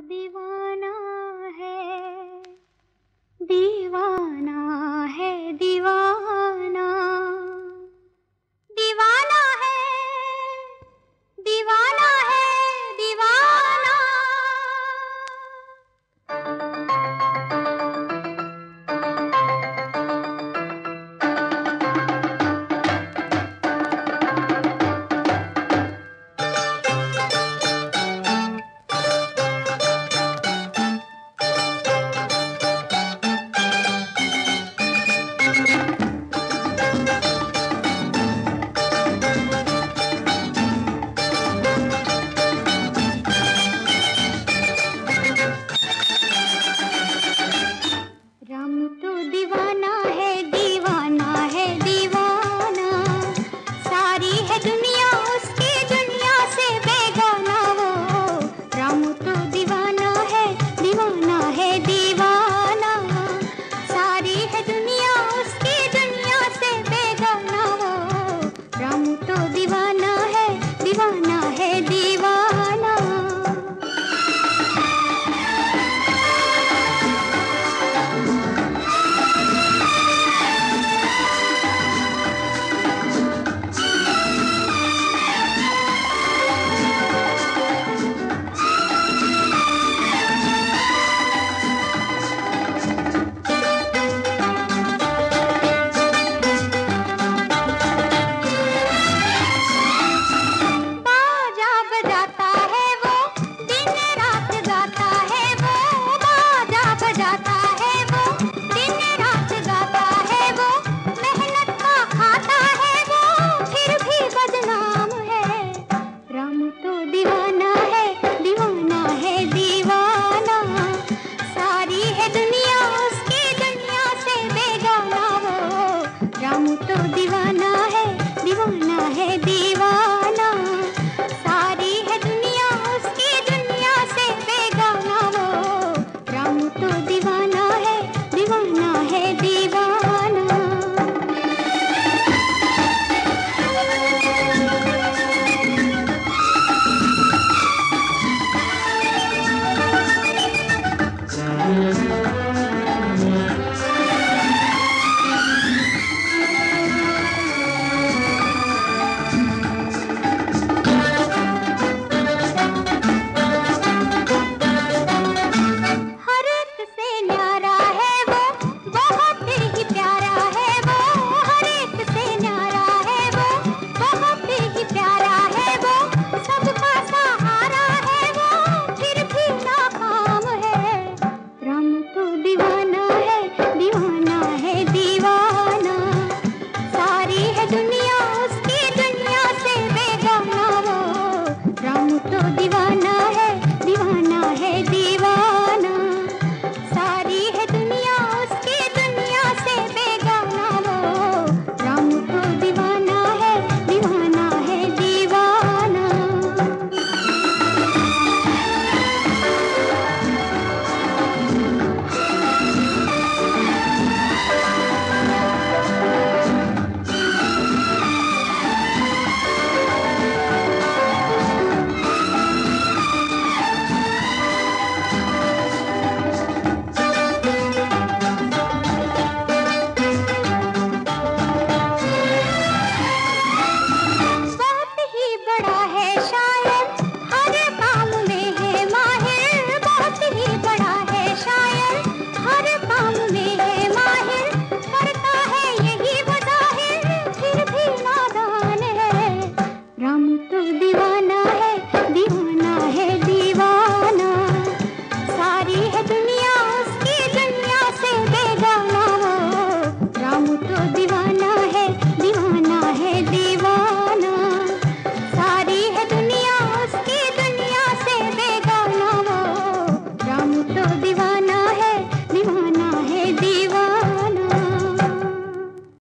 दीवाना है दीवाना है दीवाना है दी